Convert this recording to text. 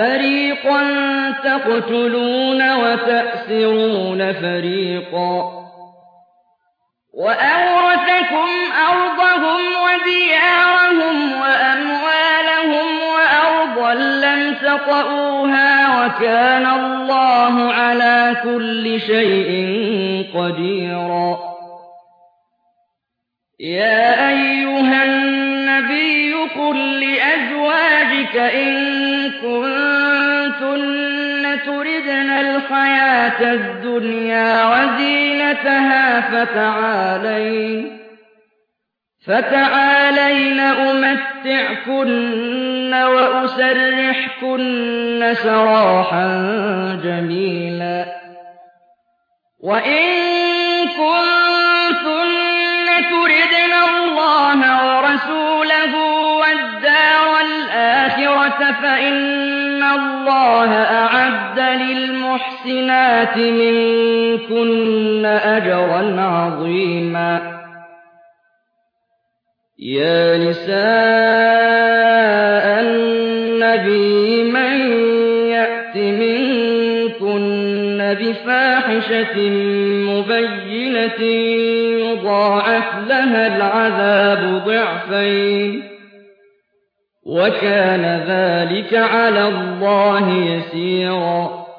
فَرِيقًا تَقْتُلُونَ وَتَأْسِرُونَ فَرِيقًا. وَأَوْرَثَكُمْ أَرْضَهُمْ وَدِيَارَهُمْ وَأَمْوَالَهُمْ وَأَرْضًا لَّمْ تَطَئُوهَا وَكَانَ اللَّهُ عَلَىٰ كُلِّ شَيْءٍ قَدِيرًا. يَا أَيُّهَا النَّبِيُّ قُل لِّأَزْوَاجِكَ إِن تُرِدْنَ الْحَيَاةَ الدُّنْيَا وَزِينَتَهَا فَتَعَالَيْنَ أُمَتِّعْكُنَّ وَأُسَرِّحْكُنَّ سَرَاحًا جَمِيلًا. وَإِن كُنتُنَّ تُرِدْنَ اللَّهَ وَرَسُولَهُ وَالدَّارَ الْآخِرَةَ فَإِنَّ اللَّهَ لِلْمُحْسِنَاتِ مِنكُنَّ أَجْرًا عَظِيمًا. يَا نِسَاءَ النَّبِيِّ مَن يَأْتِ مِنكُنَّ بِفَاحِشَةٍ مُّبَيِّنَةٍ يُضَاعَفْ لَهَا الْعَذَابُ ضِعْفَيْنِ ۚ. وَكَانَ ذَٰلِكَ عَلَى اللَّهِ يَسِيرًا.